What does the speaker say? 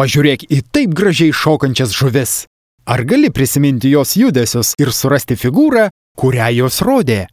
Pažiūrėk į taip gražiai šokančias žuvis. Ar gali prisiminti jos judesius ir surasti figūrą, kurią jos rodė?